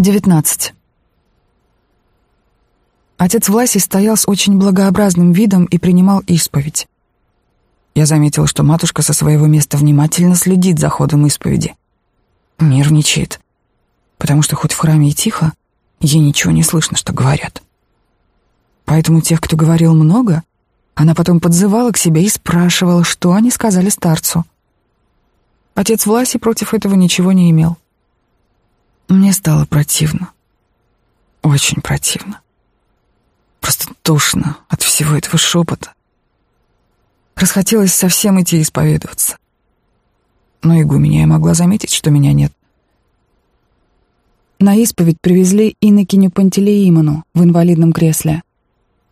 19. Отец Власий стоял с очень благообразным видом и принимал исповедь. Я заметил, что матушка со своего места внимательно следит за ходом исповеди. Нервничает, потому что хоть в храме и тихо, ей ничего не слышно, что говорят. Поэтому тех, кто говорил много, она потом подзывала к себе и спрашивала, что они сказали старцу. Отец Власий против этого ничего не имел. Мне стало противно. Очень противно. Просто тошно от всего этого шепота. Расхотелось совсем идти исповедоваться. Но игуменя могла заметить, что меня нет. На исповедь привезли инокиню Пантелеимону в инвалидном кресле.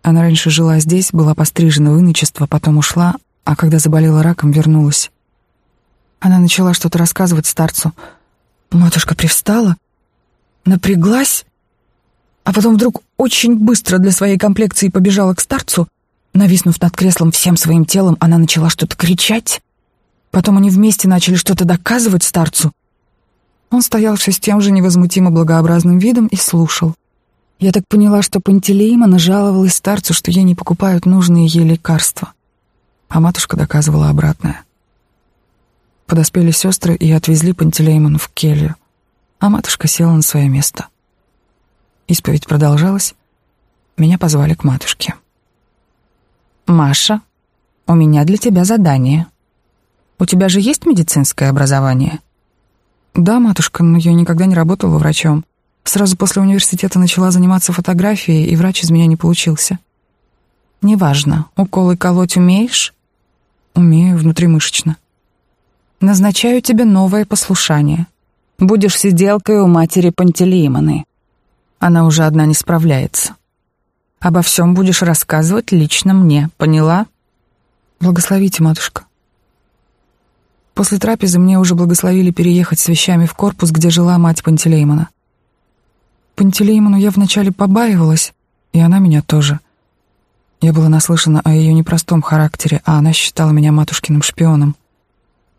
Она раньше жила здесь, была пострижена в иночество, потом ушла, а когда заболела раком, вернулась. Она начала что-то рассказывать старцу. Матушка привстала — напряглась, а потом вдруг очень быстро для своей комплекции побежала к старцу. Нависнув над креслом всем своим телом, она начала что-то кричать. Потом они вместе начали что-то доказывать старцу. Он стоял все с тем же невозмутимо благообразным видом и слушал. Я так поняла, что Пантелеимона жаловалась старцу, что ей не покупают нужные ей лекарства. А матушка доказывала обратное. Подоспели сестры и отвезли Пантелеймону в келью а матушка села на свое место. Исповедь продолжалась. Меня позвали к матушке. «Маша, у меня для тебя задание. У тебя же есть медицинское образование?» «Да, матушка, но я никогда не работала врачом. Сразу после университета начала заниматься фотографией, и врач из меня не получился». «Неважно, уколы колоть умеешь?» «Умею, внутримышечно». «Назначаю тебе новое послушание. Будешь сиделкой у матери Пантелеймоны. Она уже одна не справляется. Обо всем будешь рассказывать лично мне, поняла? Благословите, матушка. После трапезы мне уже благословили переехать с вещами в корпус, где жила мать Пантелеймона. Пантелеймону я вначале побаивалась, и она меня тоже. Я была наслышана о ее непростом характере, а она считала меня матушкиным шпионом.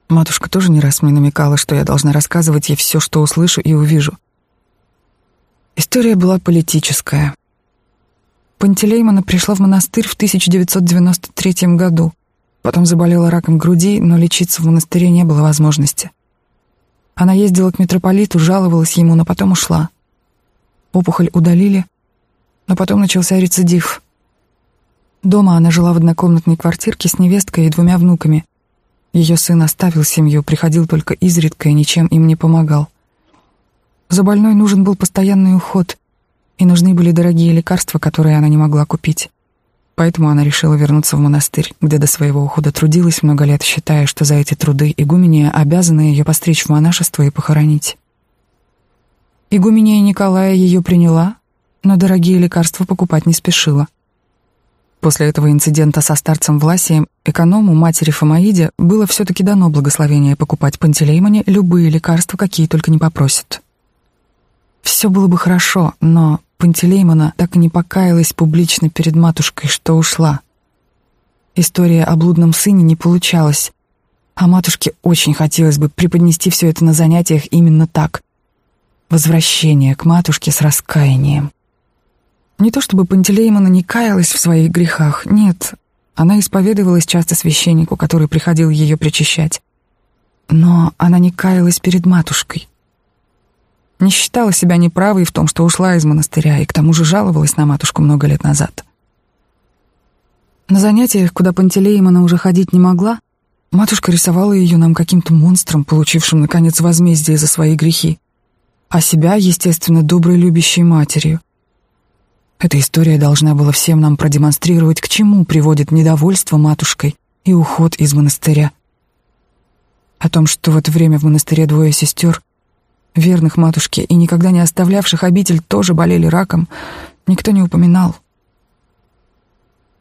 Матушка тоже не раз мне намекала, что я должна рассказывать ей все, что услышу и увижу. История была политическая. Пантелеймона пришла в монастырь в 1993 году. Потом заболела раком груди, но лечиться в монастыре не было возможности. Она ездила к митрополиту, жаловалась ему, но потом ушла. Опухоль удалили, но потом начался рецидив. Дома она жила в однокомнатной квартирке с невесткой и двумя внуками. Ее сын оставил семью, приходил только изредка и ничем им не помогал. За больной нужен был постоянный уход, и нужны были дорогие лекарства, которые она не могла купить. Поэтому она решила вернуться в монастырь, где до своего ухода трудилась много лет, считая, что за эти труды игумения обязана ее постричь в монашество и похоронить. Игумения Николая ее приняла, но дорогие лекарства покупать не спешила — После этого инцидента со старцем Власием эконому матери Фомаиде было все-таки дано благословение покупать Пантелеймоне любые лекарства, какие только не попросят. Все было бы хорошо, но Пантелеймона так и не покаялась публично перед матушкой, что ушла. История о блудном сыне не получалась, а матушке очень хотелось бы преподнести все это на занятиях именно так. Возвращение к матушке с раскаянием. Не то чтобы Пантелеймона не каялась в своих грехах, нет. Она исповедовалась часто священнику, который приходил ее причащать. Но она не каялась перед матушкой. Не считала себя неправой в том, что ушла из монастыря, и к тому же жаловалась на матушку много лет назад. На занятиях, куда Пантелеймона уже ходить не могла, матушка рисовала ее нам каким-то монстром, получившим, наконец, возмездие за свои грехи, а себя, естественно, доброй любящей матерью. Эта история должна была всем нам продемонстрировать, к чему приводит недовольство матушкой и уход из монастыря. О том, что в это время в монастыре двое сестер, верных матушке и никогда не оставлявших обитель, тоже болели раком, никто не упоминал.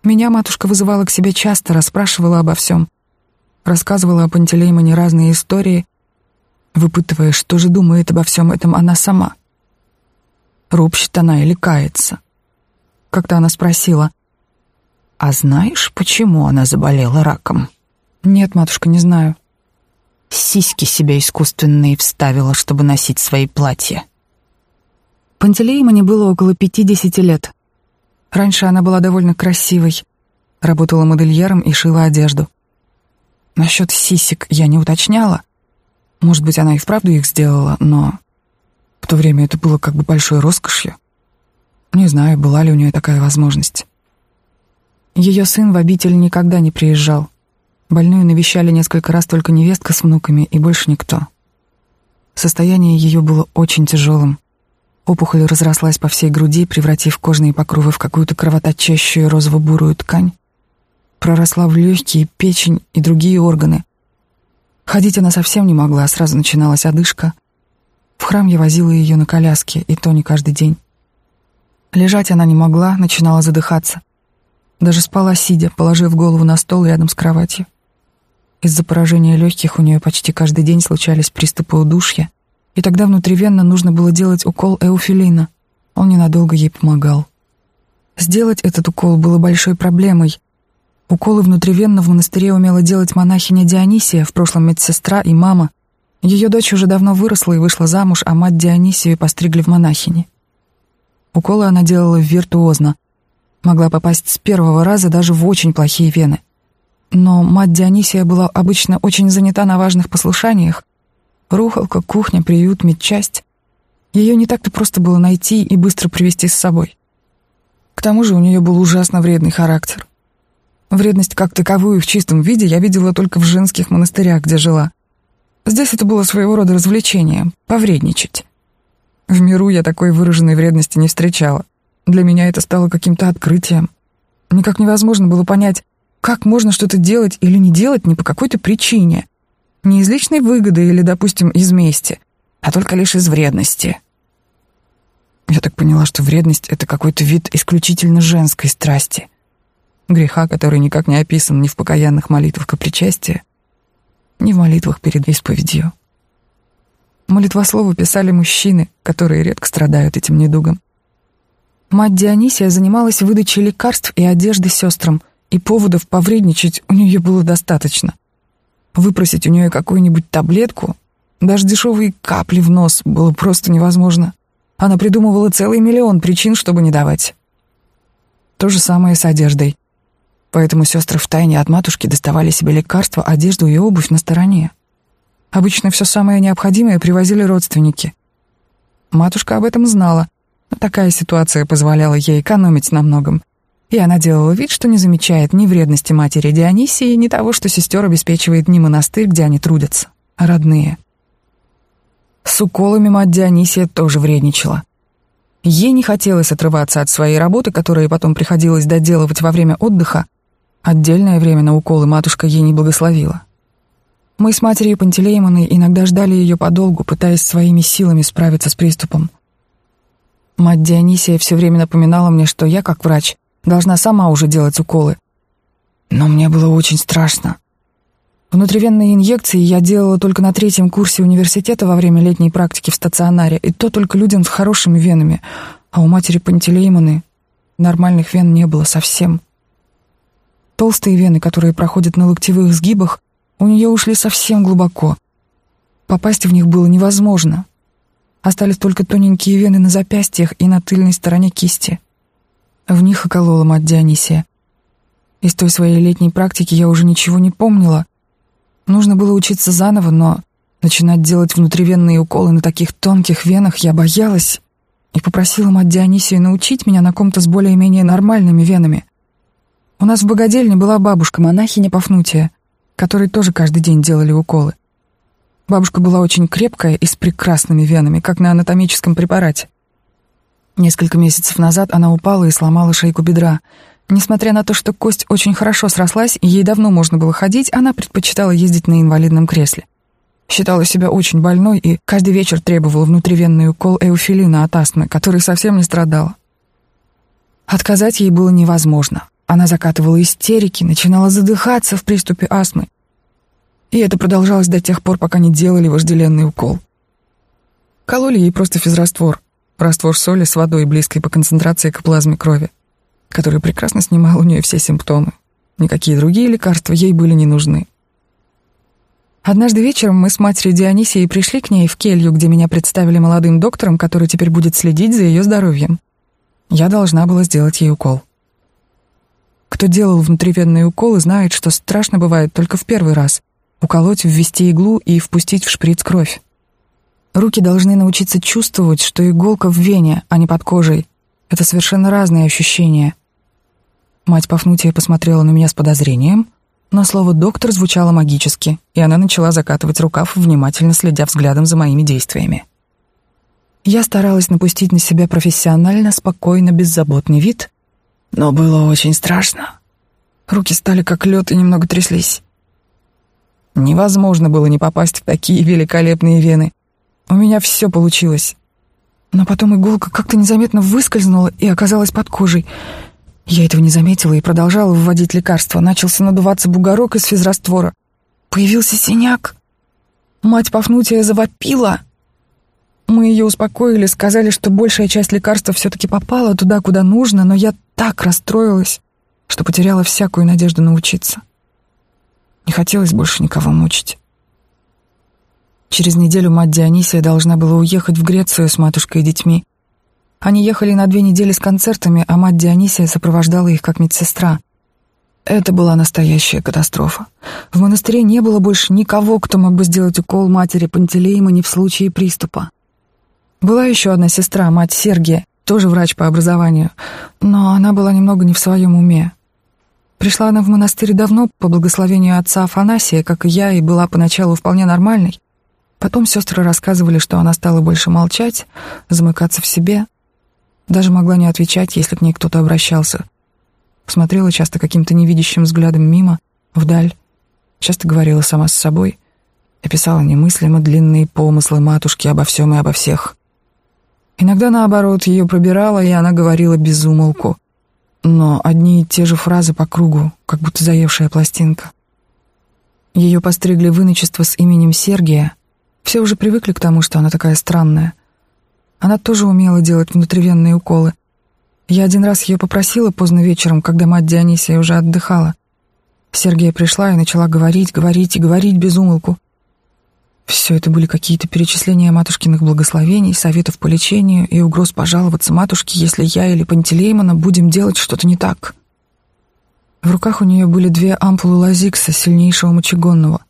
Меня матушка вызывала к себе часто, расспрашивала обо всем, рассказывала о Пантелеймоне разные истории, выпытывая, что же думает обо всем этом она сама. Ропщет она или кается — как-то она спросила. «А знаешь, почему она заболела раком?» «Нет, матушка, не знаю». Сиськи себе искусственные вставила, чтобы носить свои платья. Пантелеимоне было около 50 лет. Раньше она была довольно красивой, работала модельером и шила одежду. Насчет сисек я не уточняла. Может быть, она и вправду их сделала, но в то время это было как бы большой роскошью. Не знаю, была ли у нее такая возможность. Ее сын в обитель никогда не приезжал. Больную навещали несколько раз только невестка с внуками и больше никто. Состояние ее было очень тяжелым. Опухоль разрослась по всей груди, превратив кожные покровы в какую-то кровоточащую розово-бурую ткань. Проросла в легкие, печень и другие органы. Ходить она совсем не могла, сразу начиналась одышка. В храм я возила ее на коляске, и то не каждый день. Лежать она не могла, начинала задыхаться. Даже спала сидя, положив голову на стол рядом с кроватью. Из-за поражения легких у нее почти каждый день случались приступы удушья, и тогда внутривенно нужно было делать укол эуфилина. Он ненадолго ей помогал. Сделать этот укол было большой проблемой. Уколы внутривенно в монастыре умела делать монахиня Дионисия, в прошлом медсестра и мама. Ее дочь уже давно выросла и вышла замуж, а мать Дионисию постригли в монахини. Уколы она делала виртуозно. Могла попасть с первого раза даже в очень плохие вены. Но мать Дионисия была обычно очень занята на важных послушаниях, Рухалка, кухня, приют, медчасть. Ее не так-то просто было найти и быстро привести с собой. К тому же у нее был ужасно вредный характер. Вредность как таковую в чистом виде я видела только в женских монастырях, где жила. Здесь это было своего рода развлечение — повредничать. В миру я такой выраженной вредности не встречала. Для меня это стало каким-то открытием. Никак невозможно было понять, как можно что-то делать или не делать не по какой-то причине — не из личной выгоды или, допустим, из мести, а только лишь из вредности. Я так поняла, что вредность — это какой-то вид исключительно женской страсти. Греха, который никак не описан ни в покаянных молитвах к причастия, ни в молитвах перед исповедью. Молитвослову писали мужчины, которые редко страдают этим недугом. Мать Дионисия занималась выдачей лекарств и одежды сестрам, и поводов повредничать у нее было достаточно — Выпросить у нее какую-нибудь таблетку, даже дешевые капли в нос было просто невозможно. Она придумывала целый миллион причин, чтобы не давать. То же самое с одеждой. Поэтому сестры втайне от матушки доставали себе лекарства, одежду и обувь на стороне. Обычно все самое необходимое привозили родственники. Матушка об этом знала, но такая ситуация позволяла ей экономить на многом. И она делала вид, что не замечает ни вредности матери Дионисии, ни того, что сестер обеспечивает не монастырь, где они трудятся, а родные. С уколами мать Дионисия тоже вредничала. Ей не хотелось отрываться от своей работы, которую потом приходилось доделывать во время отдыха. Отдельное время на уколы матушка ей не благословила. Мы с матерью Пантелеймоной иногда ждали ее подолгу, пытаясь своими силами справиться с приступом. Мать Дионисия все время напоминала мне, что я, как врач, Должна сама уже делать уколы. Но мне было очень страшно. Внутривенные инъекции я делала только на третьем курсе университета во время летней практики в стационаре, и то только людям с хорошими венами, а у матери Пантелеймоны нормальных вен не было совсем. Толстые вены, которые проходят на локтевых сгибах, у нее ушли совсем глубоко. Попасть в них было невозможно. Остались только тоненькие вены на запястьях и на тыльной стороне кисти. В них околола мать Дионисия. Из той своей летней практики я уже ничего не помнила. Нужно было учиться заново, но начинать делать внутривенные уколы на таких тонких венах я боялась и попросила мать Дионисию научить меня на ком-то с более-менее нормальными венами. У нас в богадельне была бабушка-монахиня Пафнутия, которой тоже каждый день делали уколы. Бабушка была очень крепкая и с прекрасными венами, как на анатомическом препарате. Несколько месяцев назад она упала и сломала шейку бедра. Несмотря на то, что кость очень хорошо срослась и ей давно можно было ходить, она предпочитала ездить на инвалидном кресле. Считала себя очень больной и каждый вечер требовала внутривенный укол эуфилина от астмы, который совсем не страдала. Отказать ей было невозможно. Она закатывала истерики, начинала задыхаться в приступе астмы. И это продолжалось до тех пор, пока не делали вожделенный укол. Кололи ей просто физраствор — раствор соли с водой, близкой по концентрации к плазме крови, который прекрасно снимал у нее все симптомы. Никакие другие лекарства ей были не нужны. Однажды вечером мы с матерью Дионисией пришли к ней в келью, где меня представили молодым доктором, который теперь будет следить за ее здоровьем. Я должна была сделать ей укол. Кто делал внутривенные уколы, знает, что страшно бывает только в первый раз — уколоть, ввести иглу и впустить в шприц кровь. Руки должны научиться чувствовать, что иголка в вене, а не под кожей. Это совершенно разные ощущения. Мать Пафнутия посмотрела на меня с подозрением, но слово «доктор» звучало магически, и она начала закатывать рукав, внимательно следя взглядом за моими действиями. Я старалась напустить на себя профессионально, спокойно, беззаботный вид, но было очень страшно. Руки стали как лед и немного тряслись. Невозможно было не попасть в такие великолепные вены. У меня все получилось. Но потом иголка как-то незаметно выскользнула и оказалась под кожей. Я этого не заметила и продолжала вводить лекарства. Начался надуваться бугорок из физраствора. Появился синяк. Мать Пафнутия завопила. Мы ее успокоили, сказали, что большая часть лекарства все-таки попала туда, куда нужно, но я так расстроилась, что потеряла всякую надежду научиться. Не хотелось больше никого мучить. Через неделю мать Дионисия должна была уехать в Грецию с матушкой и детьми. Они ехали на две недели с концертами, а мать Дионисия сопровождала их как медсестра. Это была настоящая катастрофа. В монастыре не было больше никого, кто мог бы сделать укол матери Пантелеймоне в случае приступа. Была еще одна сестра, мать Сергия, тоже врач по образованию, но она была немного не в своем уме. Пришла она в монастырь давно, по благословению отца Афанасия, как и я, и была поначалу вполне нормальной. Потом сестры рассказывали, что она стала больше молчать, замыкаться в себе, даже могла не отвечать, если к ней кто-то обращался. Смотрела часто каким-то невидящим взглядом мимо, вдаль, часто говорила сама с собой, описала немыслимо длинные помыслы матушки обо всем и обо всех. Иногда, наоборот, ее пробирала, и она говорила без умолку. Но одни и те же фразы по кругу, как будто заевшая пластинка. Ее постригли в иночество с именем Сергия. Все уже привыкли к тому, что она такая странная. Она тоже умела делать внутривенные уколы. Я один раз ее попросила поздно вечером, когда мать Дионисия уже отдыхала. Сергия пришла и начала говорить, говорить и говорить без умолку. Все это были какие-то перечисления матушкиных благословений, советов по лечению и угроз пожаловаться матушке, если я или Пантелеймона будем делать что-то не так. В руках у нее были две ампулы лазикса, сильнейшего мочегонного.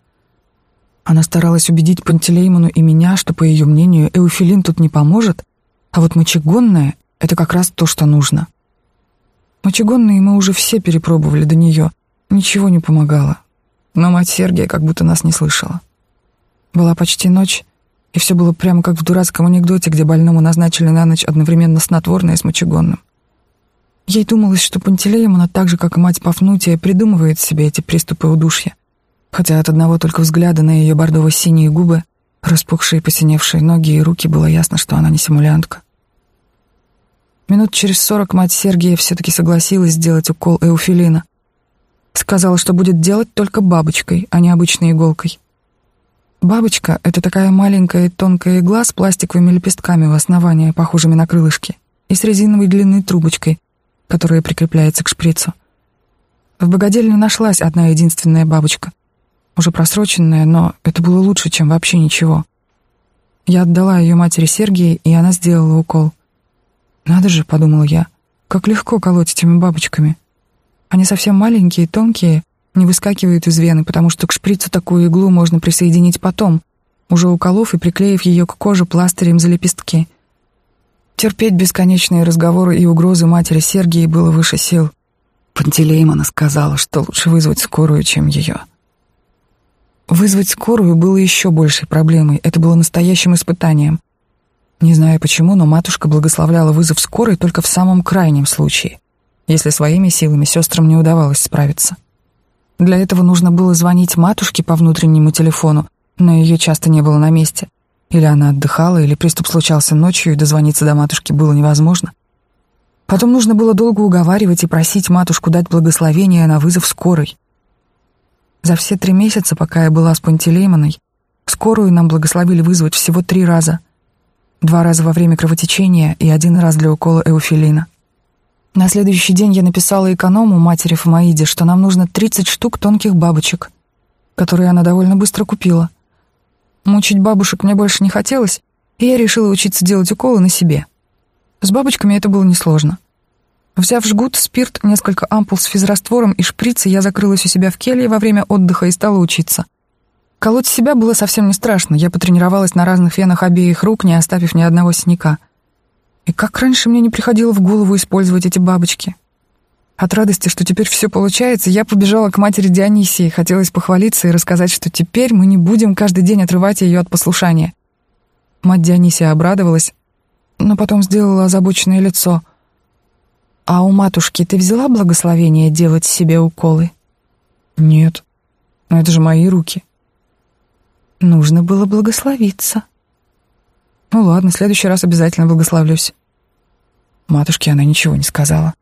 Она старалась убедить Пантелеймону и меня, что, по ее мнению, эуфилин тут не поможет, а вот мочегонное — это как раз то, что нужно. Мочегонные мы уже все перепробовали до нее, ничего не помогало. Но мать Сергия как будто нас не слышала. Была почти ночь, и все было прямо как в дурацком анекдоте, где больному назначили на ночь одновременно снотворное с мочегонным. Ей думалось, что Пантелеемона, так же, как и мать Пафнутия, придумывает себе эти приступы удушья, хотя от одного только взгляда на ее бордово-синие губы, распухшие посиневшие ноги и руки было ясно, что она не симулянтка. Минут через сорок мать Сергия все-таки согласилась сделать укол эуфилина. Сказала, что будет делать только бабочкой, а не обычной иголкой. Бабочка — это такая маленькая и тонкая игла с пластиковыми лепестками в основании, похожими на крылышки, и с резиновой длинной трубочкой, которая прикрепляется к шприцу. В богадельне нашлась одна единственная бабочка, уже просроченная, но это было лучше, чем вообще ничего. Я отдала ее матери Сергии, и она сделала укол. «Надо же», — подумал я, — «как легко колоть этими бабочками. Они совсем маленькие, тонкие, не выскакивает из вены, потому что к шприцу такую иглу можно присоединить потом, уже уколов и приклеив ее к коже пластырем за лепестки. Терпеть бесконечные разговоры и угрозы матери Сергии было выше сил. Пантелеймона сказала, что лучше вызвать скорую, чем ее. Вызвать скорую было еще большей проблемой, это было настоящим испытанием. Не знаю почему, но матушка благословляла вызов скорой только в самом крайнем случае, если своими силами сестрам не удавалось справиться. Для этого нужно было звонить матушке по внутреннему телефону, но ее часто не было на месте. Или она отдыхала, или приступ случался ночью, и дозвониться до матушки было невозможно. Потом нужно было долго уговаривать и просить матушку дать благословение на вызов скорой. За все три месяца, пока я была с Пантелеймоной, скорую нам благословили вызвать всего три раза. Два раза во время кровотечения и один раз для укола эуфилина. На следующий день я написала эконому матери Фомаиде, что нам нужно 30 штук тонких бабочек. которые она довольно быстро купила. Мучить бабушек мне больше не хотелось, и я решила учиться делать уколы на себе. С бабочками это было несложно. Взяв жгут, спирт, несколько ампул с физраствором и шприцы, я закрылась у себя в келье во время отдыха и стала учиться. Колоть себя было совсем не страшно, я потренировалась на разных венах обеих рук, не оставив ни одного синяка. И как раньше мне не приходило в голову использовать эти бабочки. От радости, что теперь все получается, я побежала к матери Дионисии, хотелось похвалиться и рассказать, что теперь мы не будем каждый день отрывать ее от послушания. Мать Дионисия обрадовалась, но потом сделала озабоченное лицо. «А у матушки ты взяла благословение делать себе уколы?» «Нет, это же мои руки». «Нужно было благословиться». «Ну ладно, в следующий раз обязательно благословлюсь». Матушке она ничего не сказала.